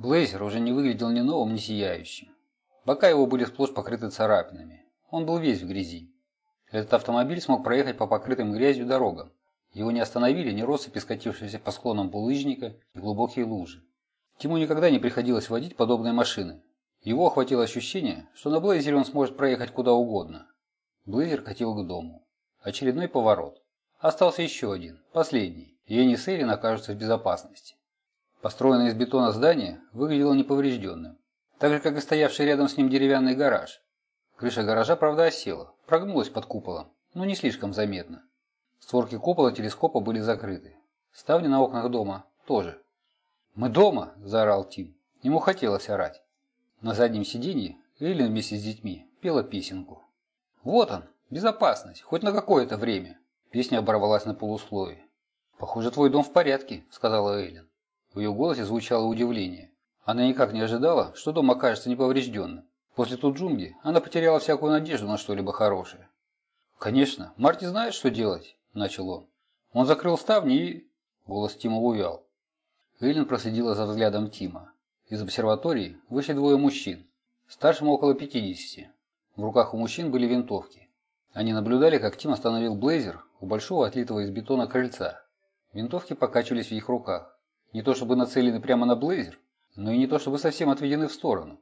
Блейзер уже не выглядел ни новым, ни сияющим. Бока его были сплошь покрыты царапинами. Он был весь в грязи. Этот автомобиль смог проехать по покрытым грязью дорогам. Его не остановили ни россыпи скатившиеся по склонам булыжника и глубокие лужи. Тиму никогда не приходилось водить подобные машины. Его охватило ощущение, что на Блейзере он сможет проехать куда угодно. Блейзер катил к дому. Очередной поворот. Остался еще один, последний, и Энни с Эйлин окажутся в безопасности. Построенное из бетона здание выглядело неповрежденным, так же, как и стоявший рядом с ним деревянный гараж. Крыша гаража, правда, осела, прогнулась под куполом, но не слишком заметно. Створки купола телескопа были закрыты. Ставни на окнах дома тоже. «Мы дома!» – заорал Тим. Ему хотелось орать. На заднем сиденье Эйлин вместе с детьми пела песенку. «Вот он! Безопасность! Хоть на какое-то время!» Песня оборвалась на полусловие. «Похоже, твой дом в порядке», – сказала Эйлин. В ее голосе звучало удивление. Она никак не ожидала, что дом окажется неповрежденным. После тут джунги она потеряла всякую надежду на что-либо хорошее. «Конечно, Марти знает, что делать», – начал он. Он закрыл ставни и... Голос Тима увял. Эйлин проследила за взглядом Тима. Из обсерватории вышли двое мужчин. Старшему около 50. В руках у мужчин были винтовки. Они наблюдали, как Тим остановил Блейзер у большого отлитого из бетона крыльца. Винтовки покачивались в их руках. Не то чтобы нацелены прямо на Блейзер, но и не то чтобы совсем отведены в сторону.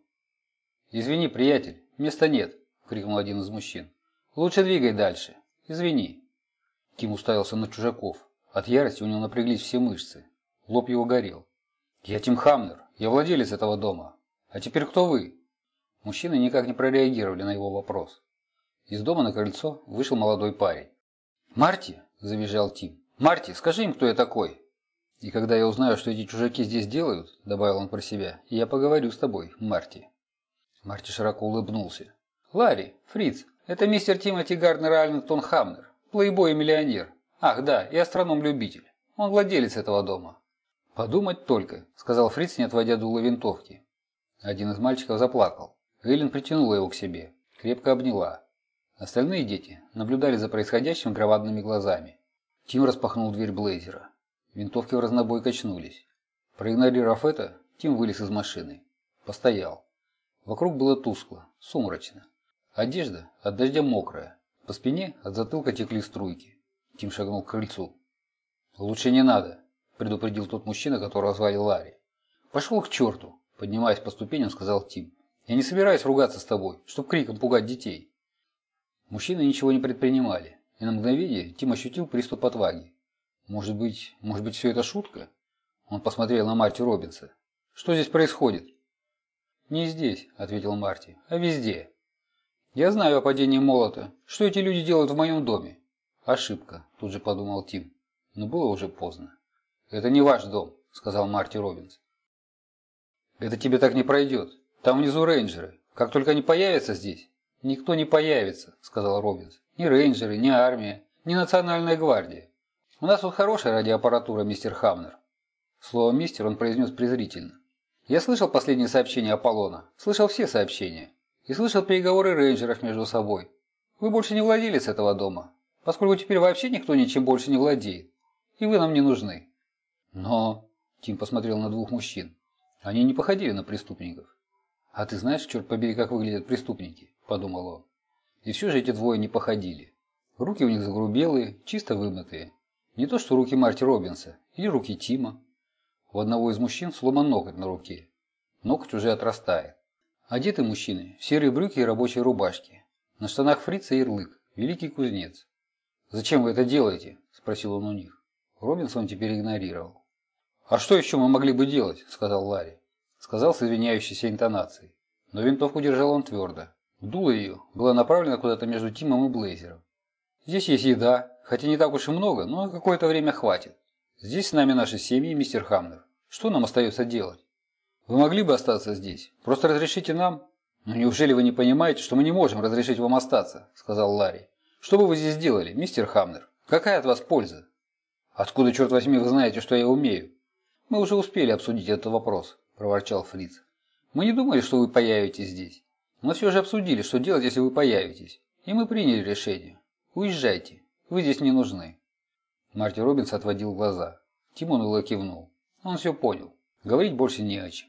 «Извини, приятель, места нет», – крикнул один из мужчин. «Лучше двигай дальше. Извини». Тим уставился на чужаков. От ярости у него напряглись все мышцы. Лоб его горел. «Я Тим Хамнер. Я владелец этого дома. А теперь кто вы?» Мужчины никак не прореагировали на его вопрос. Из дома на крыльцо вышел молодой парень. «Марти!» – завизжал Тим. «Марти, скажи им, кто я такой!» «И когда я узнаю, что эти чужаки здесь делают», – добавил он про себя, – «я поговорю с тобой, Марти». Марти широко улыбнулся. «Ларри, Фриц, это мистер Тимоти Гарднер Альнингтон Хамнер, плейбой и миллионер. Ах, да, и астроном-любитель. Он владелец этого дома». «Подумать только», – сказал Фриц, не отводя дуло винтовки. Один из мальчиков заплакал. Эйлин притянула его к себе, крепко обняла. Остальные дети наблюдали за происходящим громадными глазами. Тим распахнул дверь Блейзера. Винтовки в разнобой качнулись. Проигнорировав это, Тим вылез из машины. Постоял. Вокруг было тускло, сумрачно. Одежда от дождя мокрая. По спине от затылка текли струйки. Тим шагнул к крыльцу. «Лучше не надо», – предупредил тот мужчина, которого звали Ларри. «Пошел к черту», – поднимаясь по ступеням, сказал Тим. «Я не собираюсь ругаться с тобой, чтоб криком пугать детей». Мужчины ничего не предпринимали, и на мгновение Тим ощутил приступ отваги. Может быть, может быть, все это шутка? Он посмотрел на Марти Робинса. Что здесь происходит? Не здесь, ответил Марти, а везде. Я знаю о падении молота. Что эти люди делают в моем доме? Ошибка, тут же подумал Тим. Но было уже поздно. Это не ваш дом, сказал Марти Робинс. Это тебе так не пройдет. Там внизу рейнджеры. Как только они появятся здесь, никто не появится, сказал Робинс. Ни рейнджеры, ни армия, ни национальная гвардия. «У нас тут хорошая радиоаппаратура, мистер Хамнер». Слово «мистер» он произнес презрительно. «Я слышал последнее сообщение Аполлона. Слышал все сообщения. И слышал переговоры рейнджеров между собой. Вы больше не владелец этого дома, поскольку теперь вообще никто ничем больше не владеет. И вы нам не нужны». «Но...» – Тим посмотрел на двух мужчин. Они не походили на преступников. «А ты знаешь, черт побери, как выглядят преступники?» – подумал он. И все же эти двое не походили. Руки у них загрубелые, чисто вымытые. Не то что руки Марти Робинса или руки Тима. У одного из мужчин сломан ноготь на руке. Ноготь уже отрастает. Одеты мужчины в серые брюки и рабочие рубашки. На штанах фрица ярлык «Великий кузнец». «Зачем вы это делаете?» – спросил он у них. Робинсон теперь игнорировал. «А что еще мы могли бы делать?» – сказал Ларри. Сказал с извиняющейся интонацией. Но винтовку держал он твердо. Дуло ее было направлено куда-то между Тимом и Блейзером. «Здесь есть еда, Хотя не так уж и много, но какое-то время хватит. Здесь с нами наши семьи, мистер Хамнер. Что нам остается делать? Вы могли бы остаться здесь? Просто разрешите нам? «Ну, неужели вы не понимаете, что мы не можем разрешить вам остаться? Сказал Ларри. Что бы вы здесь делали, мистер Хамнер? Какая от вас польза? Откуда, черт возьми, вы знаете, что я умею? Мы уже успели обсудить этот вопрос, проворчал Фриц. Мы не думали, что вы появитесь здесь. Но все же обсудили, что делать, если вы появитесь. И мы приняли решение. Уезжайте. Вы здесь не нужны». Марти Робинс отводил глаза. Тимон уныло кивнул. Он все понял. Говорить больше не о чем.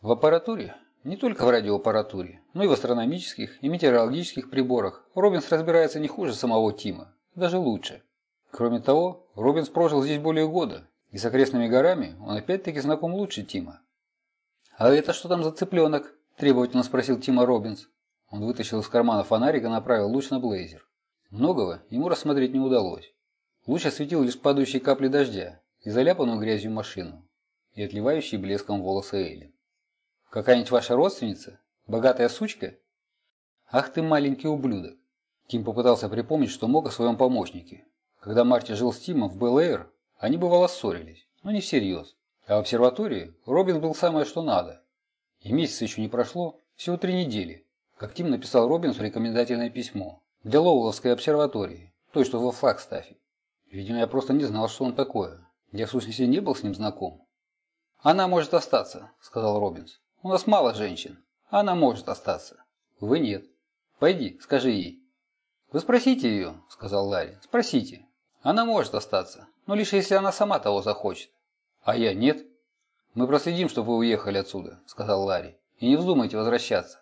В аппаратуре, не только в радиоаппаратуре, но и в астрономических и метеорологических приборах Робинс разбирается не хуже самого Тима, даже лучше. Кроме того, Робинс прожил здесь более года, и с окрестными горами он опять-таки знаком лучше Тима. «А это что там за цыпленок?» – требовательно спросил Тима Робинс. Он вытащил из кармана фонарик и направил луч на Блейзер. Многого ему рассмотреть не удалось. Луч осветил лишь падающие капли дождя и заляпанную грязью машину, и отливающие блеском волосы Элли. «Какая-нибудь ваша родственница? Богатая сучка?» «Ах ты маленький ублюдок!» Тим попытался припомнить, что мог о своем помощнике. Когда Марти жил с Тимом в Бел-Эйр, они бывало ссорились, но не всерьез. А в обсерватории Робин был самое что надо. И месяца еще не прошло, всего три недели, как Тим написал Робинсу рекомендательное письмо для Лоуловской обсерватории, той, что во Флагстафе. Видимо, я просто не знал, что он такое. Я, в сущности, не был с ним знаком. «Она может остаться», — сказал Робинс. «У нас мало женщин. Она может остаться. Вы нет. Пойди, скажи ей». «Вы спросите ее», — сказал Ларри. «Спросите. Она может остаться, но лишь если она сама того захочет. А я нет». «Мы проследим, чтобы вы уехали отсюда», — сказал Ларри. «И не вздумайте возвращаться».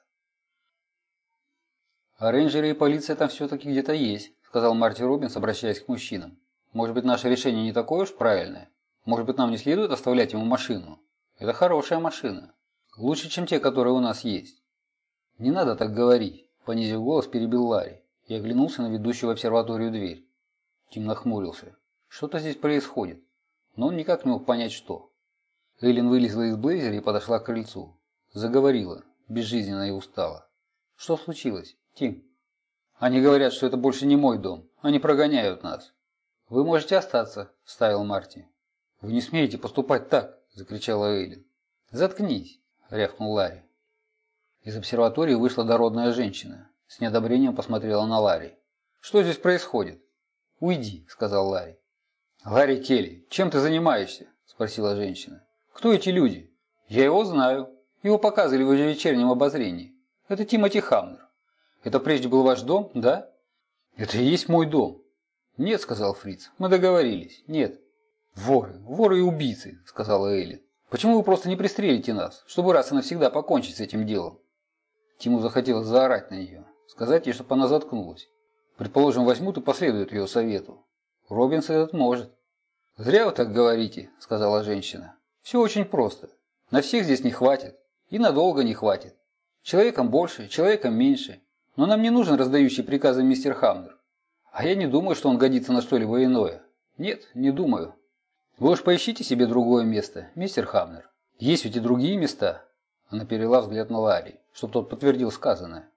«А рейнджеры и полиция там все-таки где-то есть», — сказал Марти Робинс, обращаясь к мужчинам. «Может быть, наше решение не такое уж правильное? Может быть, нам не следует оставлять ему машину? Это хорошая машина. Лучше, чем те, которые у нас есть». «Не надо так говорить», — понизив голос, перебил Ларри и оглянулся на ведущую в обсерваторию дверь. Тим нахмурился. Что-то здесь происходит, но он никак не мог понять, что. Эллен вылезла из блейзера и подошла к крыльцу. Заговорила, безжизненно и устала. «Что случилось?» Тим. Они говорят, что это больше не мой дом. Они прогоняют нас. Вы можете остаться, вставил Марти. Вы не смеете поступать так, закричала Эйлин. Заткнись, рявкнул Ларри. Из обсерватории вышла дородная женщина. С неодобрением посмотрела на Ларри. Что здесь происходит? Уйди, сказал Ларри. Ларри Келли, чем ты занимаешься? спросила женщина. Кто эти люди? Я его знаю. Его показывали в вечернем обозрении. Это Тимоти Хамнер. Это прежде был ваш дом, да? Это и есть мой дом. Нет, сказал Фриц. Мы договорились. Нет. Воры, воры и убийцы, сказала Элли. Почему вы просто не пристрелите нас, чтобы раз и навсегда покончить с этим делом? Тиму захотелось заорать на нее, сказать ей, чтобы она заткнулась. Предположим, возьмут и последуют ее совету. Робинс этот может. «Зря вы так говорите», — сказала женщина. «Все очень просто. На всех здесь не хватит. И надолго не хватит. Человеком больше, человеком меньше. Но нам не нужен раздающий приказы мистер Хамнер. А я не думаю, что он годится на что-либо иное. Нет, не думаю. Вы уж поищите себе другое место, мистер Хамнер. Есть ведь и другие места. Она перела взгляд на Ларри, чтобы тот подтвердил сказанное.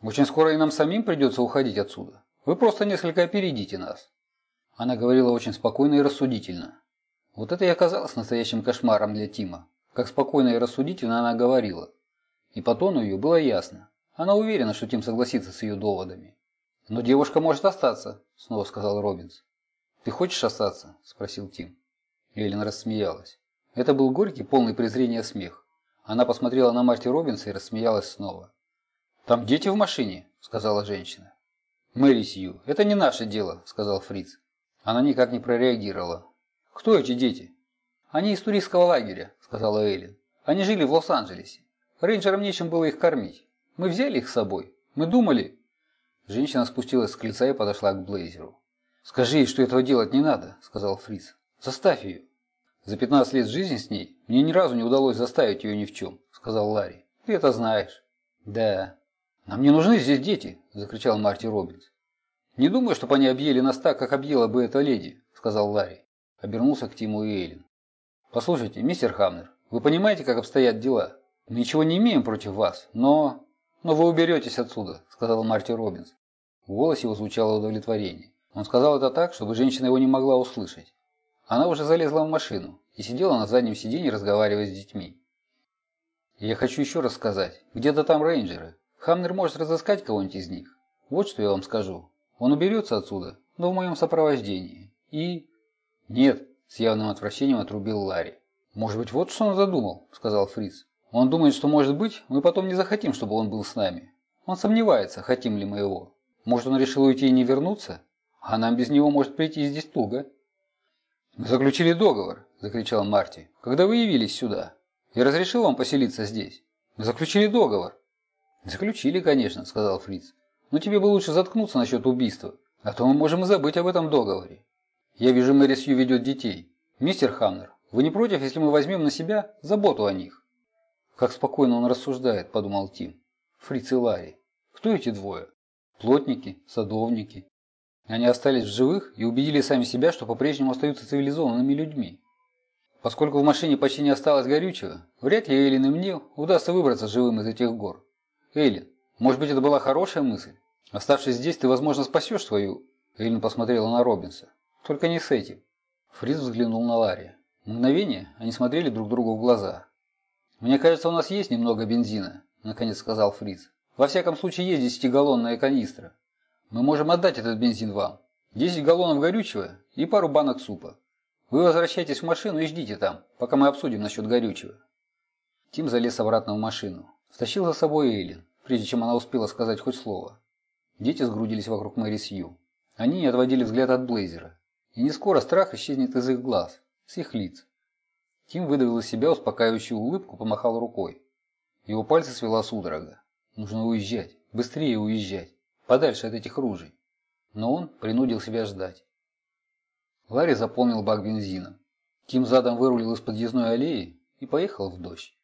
Очень скоро и нам самим придется уходить отсюда. Вы просто несколько опередите нас. Она говорила очень спокойно и рассудительно. Вот это и оказалось настоящим кошмаром для Тима. Как спокойно и рассудительно она говорила. И по тону ее было ясно. Она уверена, что Тим согласится с ее доводами. «Но девушка может остаться», — снова сказал Робинс. «Ты хочешь остаться?» — спросил Тим. Эллен рассмеялась. Это был горький, полный презрения смех. Она посмотрела на Марти Робинса и рассмеялась снова. «Там дети в машине», — сказала женщина. «Мэри Сью, это не наше дело», — сказал Фриц. Она никак не прореагировала. «Кто эти дети?» «Они из туристского лагеря», — сказала Эллен. «Они жили в Лос-Анджелесе. Рейнджерам нечем было их кормить. Мы взяли их с собой. Мы думали...» Женщина спустилась с крыльца и подошла к Блейзеру. «Скажи ей, что этого делать не надо», — сказал Фриц. «Заставь ее». «За 15 лет жизни с ней мне ни разу не удалось заставить ее ни в чем», — сказал Ларри. «Ты это знаешь». «Да». «Нам не нужны здесь дети», — закричал Марти Робинс. «Не думаю, чтобы они объели нас так, как объела бы эта леди», — сказал Ларри. Обернулся к Тиму и Эйлин. «Послушайте, мистер Хамнер, вы понимаете, как обстоят дела? Мы ничего не имеем против вас, но...» «Но вы уберетесь отсюда», — сказал Марти Робинс. В голосе его звучало удовлетворение. Он сказал это так, чтобы женщина его не могла услышать. Она уже залезла в машину и сидела на заднем сиденье, разговаривая с детьми. «Я хочу еще раз сказать. Где-то там рейнджеры. Хамнер может разыскать кого-нибудь из них. Вот что я вам скажу. Он уберется отсюда, но в моем сопровождении. И...» «Нет», — с явным отвращением отрубил Ларри. «Может быть, вот что он задумал», — сказал Фриц. Он думает, что, может быть, мы потом не захотим, чтобы он был с нами. Он сомневается, хотим ли мы его. Может, он решил уйти и не вернуться? А нам без него может прийти здесь туго. «Мы заключили договор», – закричал Марти, – «когда вы явились сюда. Я разрешил вам поселиться здесь. Мы заключили договор. Заключили, конечно, сказал Фриц. Но тебе бы лучше заткнуться насчет убийства, а то мы можем и забыть об этом договоре. Я вижу, Мэри Сью ведет детей. Мистер Хамнер, вы не против, если мы возьмем на себя заботу о них? Как спокойно он рассуждает, подумал Тим. Фриц и Ларри. Кто эти двое? Плотники, садовники. Они остались в живых и убедили сами себя, что по-прежнему остаются цивилизованными людьми. Поскольку в машине почти не осталось горючего, вряд ли Эйлин и мне удастся выбраться живым из этих гор. Эйлин, может быть, это была хорошая мысль? Оставшись здесь, ты, возможно, спасешь свою... Эйлин посмотрела на Робинса. Только не с этим. Фриз взглянул на Ларри. Мгновение они смотрели друг другу в глаза. «Мне кажется, у нас есть немного бензина», – наконец сказал Фриз. «Во всяком случае, есть десятигаллонная канистра. Мы можем отдать этот бензин вам. Десять галлонов горючего и пару банок супа. Вы возвращайтесь в машину и ждите там, пока мы обсудим насчет горючего». Тим залез обратно в машину. Втащил за собой Эйлин, прежде чем она успела сказать хоть слово. Дети сгрудились вокруг Мэри Сью. Они не отводили взгляд от Блейзера. И не скоро страх исчезнет из их глаз, с их лиц. Тим выдавил из себя успокаивающую улыбку, помахал рукой. Его пальцы свела судорога. Нужно уезжать, быстрее уезжать, подальше от этих ружей. Но он принудил себя ждать. Ларри заполнил бак бензином. Тим задом вырулил из подъездной аллеи и поехал в дождь.